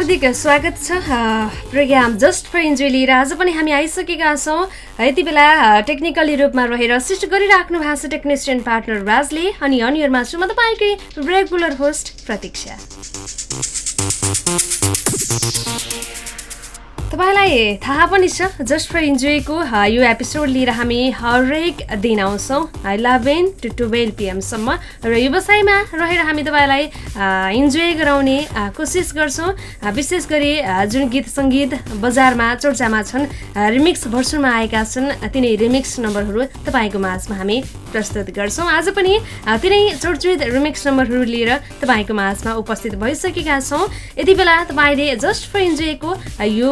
हार्दिक स्वागत छ। प्रोग्राम जस्ट फर इन्जोय लिएर आज पनि हामी आइसकेका छौँ। यति बेला टेक्निकली रूपमा रहेर सिस्ट गरिराख्नु भएको छ टेक्निसियन पार्टनर राजले अनि अनियरमा छु म तपाईँकै रेगुलर होस्ट प्रतीक्षा। तपाईँलाई थाहा पनि छ जस्ट फर इन्जोयको यो एपिसोड लिएर हामी हरेक दिन आउँछौँ। इलेभेन टु टुवेल्भ पिएमसम्म र व्यवसायमा रहेर हामी तपाईँलाई इन्जोय गराउने कोसिस गर्छौँ। विशेष गरी जुन गीत सङ्गीत बजारमा चर्चामा छन् रिमिक्स भर्सनमा आएका छन् तिनै रिमिक्स नम्बरहरू तपाईँको माझमा हामी प्रस्तुत गर्छौँ। आज पनि तिनै चर्चित रिमिक्स नम्बरहरू लिएर तपाईँको माझमा उपस्थित भइसकेका छौँ। यति बेला तपाईँले जस्ट फर इन्जोयको यो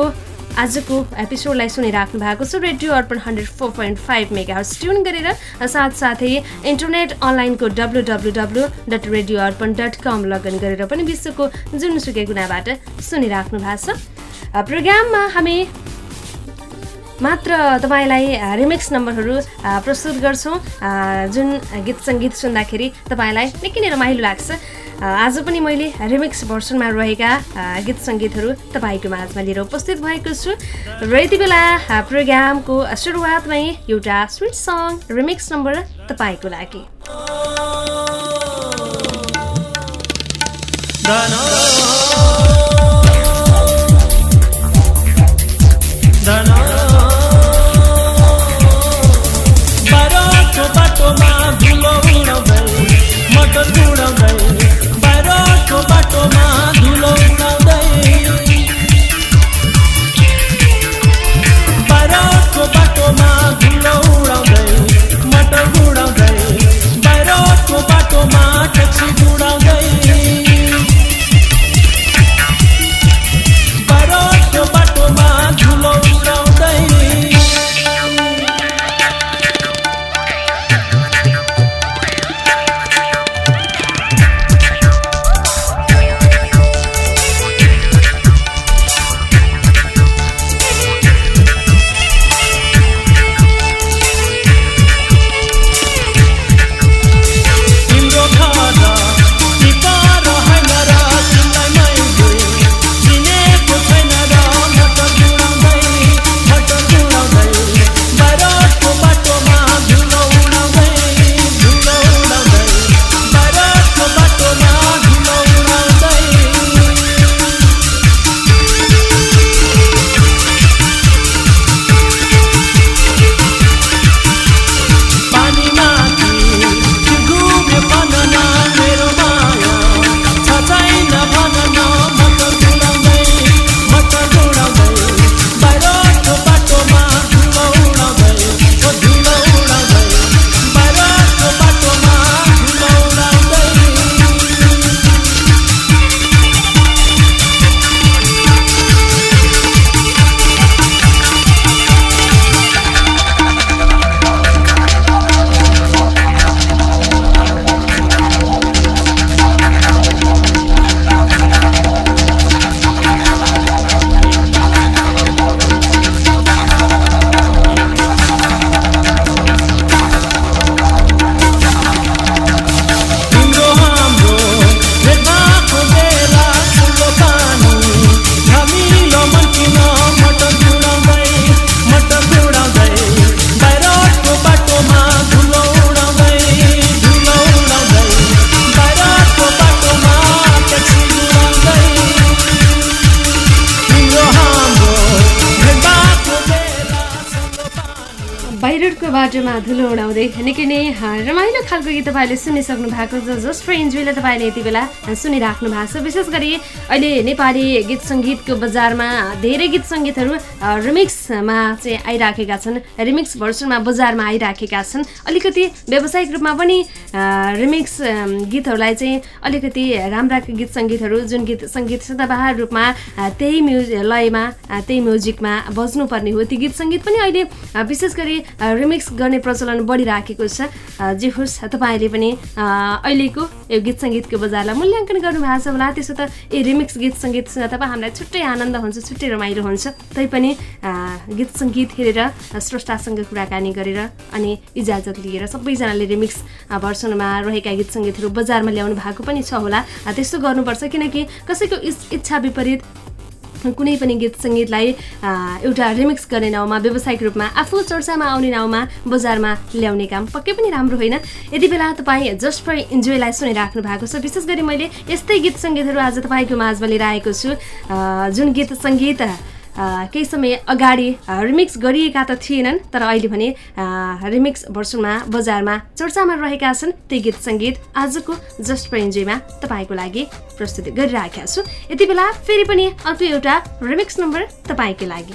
आजको एपिसोडलाई सुनिराख्नु भएको छ radio Arpan hundred four point five mega tune गरेर साथसाथै इन्टरनेट अनलाइनको W W W dot radio Arpan dot com log in गरेर पनि विश्वको जुनसुकै गुनाबाट सुनिराख्नु भएको छ। प्रोग्राममा हामी मात्र तपाईँलाई रिमिक्स नम्बरहरू प्रस्तुत गर्छौँ। जुन गीत सङ्गीत सुन्दाखेरि तपाईँलाई निकै नै रमाइलो लाग्छ। आज पनि मैले रिमिक्स भर्सनमा रहेका गीत सङ्गीतहरू तपाईँको माझमा लिएर उपस्थित भएको छु। र यति बेला प्रोग्रामको सुरुवातमै एउटा स्विट सङ रिमिक्स नम्बर तपाईँको लागि। बाटोमा धुलो उडाउँदै निकै नै खालको गीत तपाईँले सुनिसक्नु भएको छ जस्ट फर इन्जोयलाई तपाईँले यति बेला सुनिराख्नु भएको छ विशेष गरी अहिले नेपाली गीत सङ्गीतको बजारमा धेरै गीत सङ्गीतहरू रिमिक्समा चाहिँ आइराखेका छन् रिमिक्स भर्सनमा बजारमा आइराखेका छन् अलिकति व्यावसायिक रूपमा पनि रिमिक्स गीतहरूलाई चाहिँ अलिकति राम्रा गीत सङ्गीतहरू जुन गीत सङ्गीत सदाबहार रूपमा त्यही म्युज लयमा त्यही म्युजिकमा बज्नुपर्ने हो ती गीत सङ्गीत पनि अहिले विशेष गरी रिमिक्स गर्ने प्रचलन बढिराखेको छ जे होस् तपाईँले पनि अहिलेको यो गीत सङ्गीतको बजारलाई मूल्याङ्कन गर्नुभएको छ होला। त्यसो त ए रिमिक्स गीत सङ्गीत सुन्दा तपाईँ हामीलाई छुट्टै आनन्द हुन्छ छुट्टै रमाइलो हुन्छ। तैपनि गीत सङ्गीत हेरेर स्रष्टासँग कुराकानी गरेर अनि इजाजत लिएर सबैजनाले रिमिक्स भर्सनमा रहेका गीत सङ्गीतहरू बजारमा ल्याउनु भएको पनि छ होला। त्यस्तो गर्नुपर्छ किनकि कसैको इच्छा विपरीत कुनै पनि गीत सङ्गीतलाई एउटा रिमिक्स गर्ने नाउँमा व्यावसायिक रूपमा आफू चर्चामा आउने नाउँमा बजारमा ल्याउने काम पक्कै पनि राम्रो होइन। यति बेला तपाईँ जस्ट फर इन्जोयलाई सुनिराख्नु भएको छ। विशेष गरी मैले यस्तै गीत सङ्गीतहरू आज तपाईँको माझमा लिएर आएको छु। जुन गीत सङ्गीत केही समय अगाडि रिमिक्स गरिएका त थिएनन् तर अहिले भने रिमिक्स भर्सनमा बजारमा चर्चामा रहेका छन्। ती गीत सङ्गीत आजको जस्ट प्रेन्जेमा तपाईँको लागि प्रस्तुत गरिराखेका छु। यति बेला फेरि पनि अर्को एउटा रिमिक्स नम्बर तपाईँकै लागि।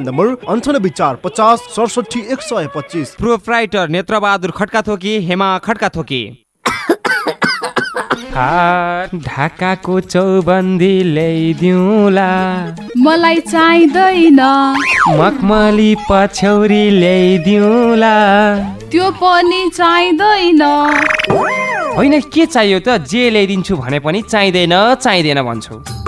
नम्बर अन्ठानब्बे चार पचास सडसठी एक सय पच्चिस। प्रोपराइटर नेत्रबहादुर खड्का थोकी हेमा खड्का थोकी ढाकाको चौबन्दी ल्याइदिउँला। मलाई चाहिँदैन। मखमली पछ्यौरी ल्याइदिउँला। त्यो पनि चाहिँदैन। होइन के चाहियो त? जे ल्याइदिन्छु भने पनि चाहिँदैन चाहिँदैन भन्छु।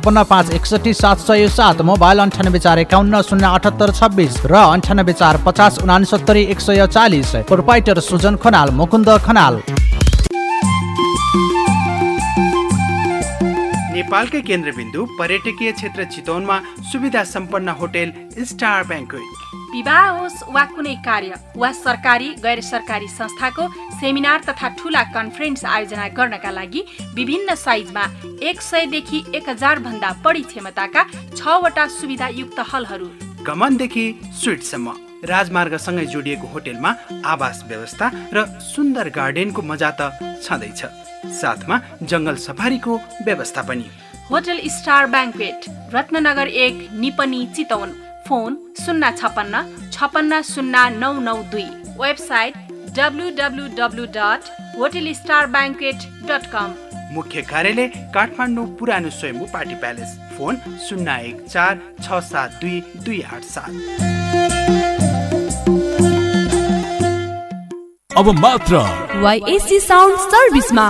छपन्न पाँच एकसठी सात सय सात मोबाइल अन्ठानब्बे चार एकाउन्न शून्य अठहत्तर छब्बिस र अन्ठानब्बे चार पचास उनासत्तरी एक सय चालिस। प्रोपाइटर सुजन खनाल मुकुन्द खनाल। नेपालकै केन्द्रबिन्दु पर्यटकीय क्षेत्र चितवनमा सुविधा सम्पन्न होटेल स्टार ब्याङ्कवेट विवाह होस् वा कुनै कार्य वा सरकारी गैर सरकारी संस्थाको सेमिनार तथा ठुला कन्फरेन्स आयोजना गर्नका लागि विभिन्न साइजमा एक सयदेखि एक हजार भन्दा बढी क्षमताका छवटा सुविधायुक्त हलहरू। गमनदेखि स्विटसम्म राजमार्गसँगै जोडिएको होटेलमा आवास व्यवस्था र सुन्दर गार्डनको मजा त छँदैछ। साथमा जङ्गल सफारीको व्यवस्था पनि। होटल स्टार ब्याङ्कवेट रत्ननगर एक निपनी चितवन। फोन शून्य छपन्न छपन्न शून्य नौ नौ दुई। Website W W W dot hotel star banquet dot com मुख्य कार्यालय काठमाडौँ पुरानो स्वयम्भू पार्टी प्यालेस। फोन शून्य एक चार छ सात दुई दुई आठ सात। अब मात्र वाइएससी साउन्ड सर्भिसमा।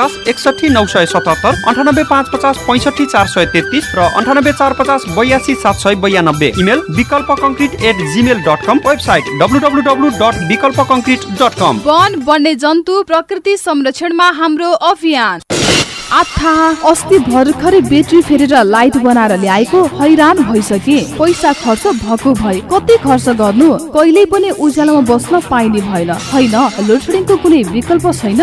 पचास एकसठी नौ सय सतहत्तर अन्ठानब्बे पाँच पचास पैँसठी चार सय तेत्तिस र अन्ठानब्बे चार पचास बयासी सात सय बयानब्बे। Email Bikalpa concrete at Gmail dot com website W W W dot Bikalpa concrete dot com वन वन्य जन्तु प्रकृति संरक्षणमा हाम्रो अभियान। आथा अस्ति भर्खरै ब्याट्री फेरेर लाइट बनाएर ल्याएको हैरान भइसके। पैसा खर्च भएको भए कति खर्च गर्नु? कहिल्यै पनि उज्यालोमा बस्न पाइने भएन। होइन लोडसेडिङको कुनै विकल्प छैन।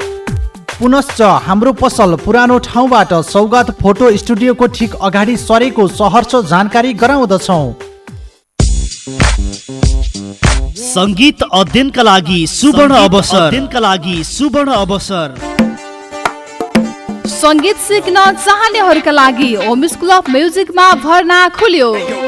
पुनश्च हाम्रो पसल पुरानो ठाउँबाट सौगात फोटो स्टुडियोको ठिक अगाडि सरेको सहरर्ष जानकारी गराउँदछौ। सङ्गीत अध्ययनका लागि सुवर्ण अवसर। अध्ययनका लागि सुवर्ण अवसर। सङ्गीत सिक्न चाहनेहरूका लागि होम स्कुल अफ म्युजिकमा भर्ना खुल्यो।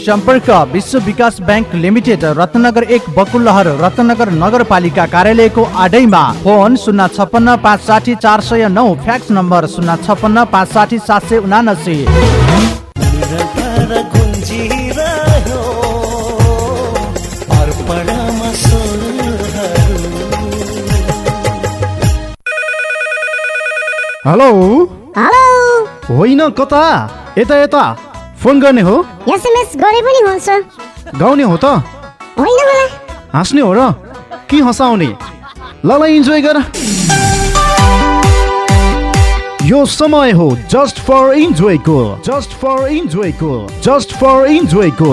सम्पर्क विश्व विकास ब्याङ्क लिमिटेड रत्नगर एक बकुलहर रत्नगर नगरपालिका कार्यालयको आडैमा। फोन शून्य छप्पन्न पाँच साठी चार सय नौ फ्याक्स नम्बर शून्य छप्पन्न पाँच साठी सात सय उनासी। हेलो। हेलो। होइन कता? यता यता। फोन गर्ने हो? एसएमएस गरे पनि हुन्छ। गाउने हो त? होइन मलाई हाँस्ने हो र? कि हँसाउने? ल ल इन्जोय गर। यो समय हो जस्ट फर इन्जोयको जस्ट फर इन्जोयको जस्ट फर इन्जोयको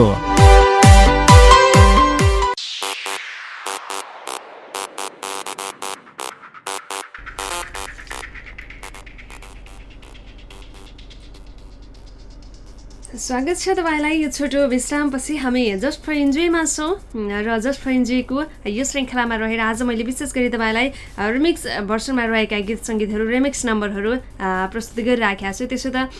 स्वागत छ तपाईँलाई यो छोटो विश्रामपछि हामी जस्ट फर इन्जोयमा छौँ र जस्ट फर इन्जोयको यो श्रृङ्खलामा रहेर आज मैले विशेष गरी तपाईँलाई रिमिक्स भर्सनमा रहेका गीत सङ्गीतहरू रिमिक्स नम्बरहरू प्रस्तुत गरिराखेका छु। त्यसो त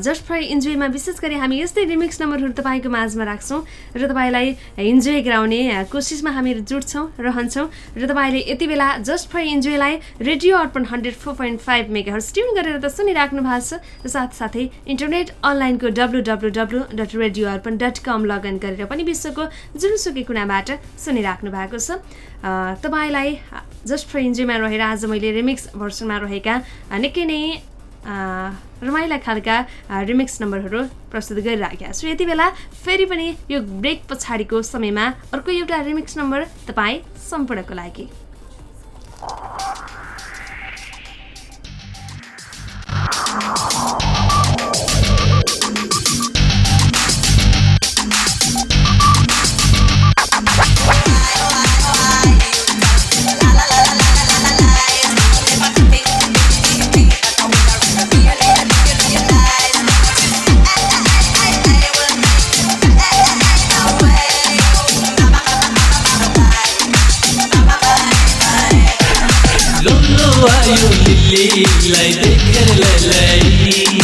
जस्ट फर इन्जोयमा विशेष गरी हामी यस्तै रिमिक्स नम्बरहरू तपाईँको माझमा राख्छौँ र तपाईँलाई इन्जोय गराउने कोसिसमा हामी जुट्छौँ रहन्छौँ र तपाईँले यति बेला just for इन्जोयलाई radio Arpan hundred four point five mega tune गरेर त सुनिराख्नु भएको छ साथसाथै इन्टरनेट अनलाइनको W W dot radio Arpan dot com login गरेर पनि विश्वको जुनसुकै कुनाबाट सुनिराख्नु भएको छ। तपाईँलाई जस्ट फर इन्जोयमा रहेर आज मैले रिमिक्स भर्सनमा रहेका निकै नै रमाइला खालका रिमिक्स नम्बरहरू प्रस्तुत गरिराखेका छु। यति बेला फेरि पनि यो ब्रेक पछाडिको समयमा अर्को एउटा रिमिक्स नम्बर तपाईँ सम्पूर्णको लागि। please like this, like, like.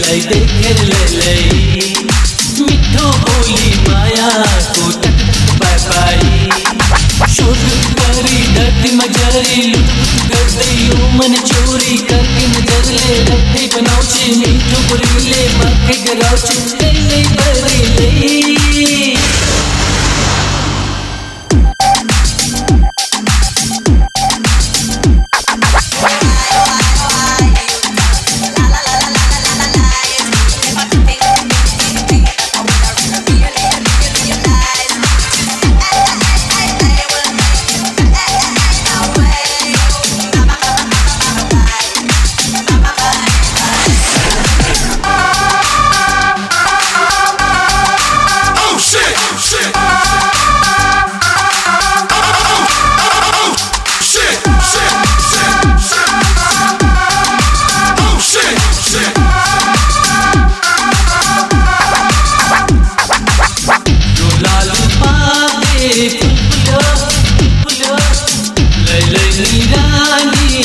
लई देखे लई मिठो बोली माया को पाई शुद्ध करी धरती मजरी कर दई मन चोरी करके नज़र ले रखी बनाओ मीठो बोली ले बाकी गलाओ चुप ले बरी ले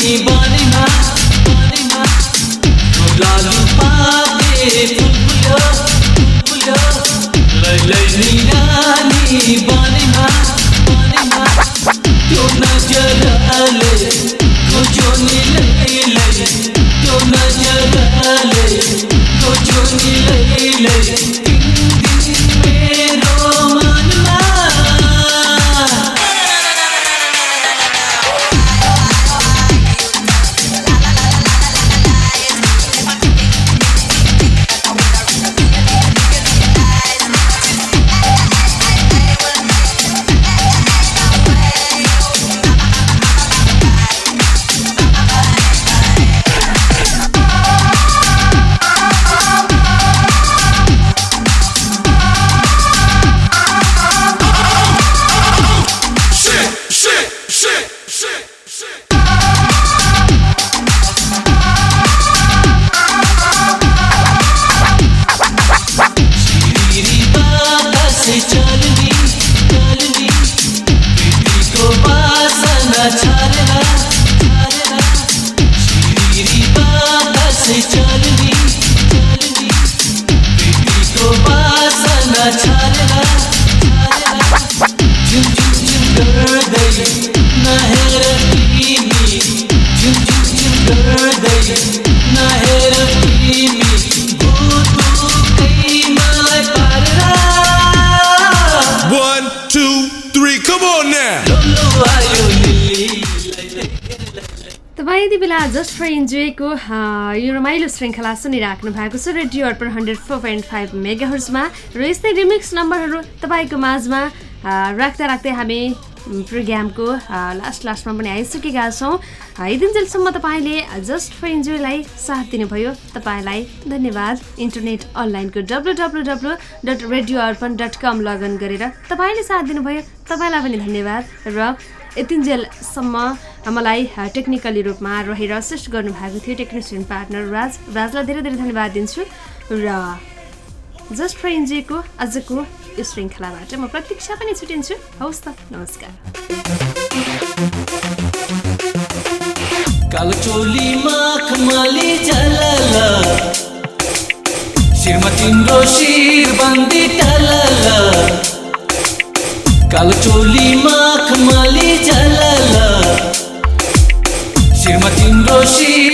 you boy. जस्ट फर इन्जोयको यो रमाइलो श्रृङ्खला सुनिराख्नु भएको छ radio Arpan hundred four point five mega हर्समा र यस्तै रिमिक्स नम्बरहरू तपाईँको माझमा राख्दा राख्दै हामी प्रोग्रामको लास्ट लास्टमा पनि आइसकेका छौँ। यतिन्जेलसम्म तपाईँले जस्ट फर इन्जोयलाई साथ दिनुभयो। तपाईँलाई धन्यवाद। इन्टरनेट अनलाइनको W W W dot radio Arpan dot com login गरेर तपाईँले साथ दिनुभयो। तपाईँलाई पनि धन्यवाद। र यतिन्जेलसम्म मलाई टेक्निकली रूपमा रहेर असिस्ट गर्नुभएको थियो टेक्निसियन पार्टनर राज राजलाई धेरै धेरै धन्यवाद दिन्छु र जस्ट फर इन्जेको आजको यो श्रृङ्खलाबाट म प्रतीक्षा पनि छुटिन्छु। हवस् त नमस्कार। कालो चोली मखमली झलल शिरमा तिम्रो शिरबन्दी टलल। कालो चोली मखमली झलल शिरमा तिम्रो शिर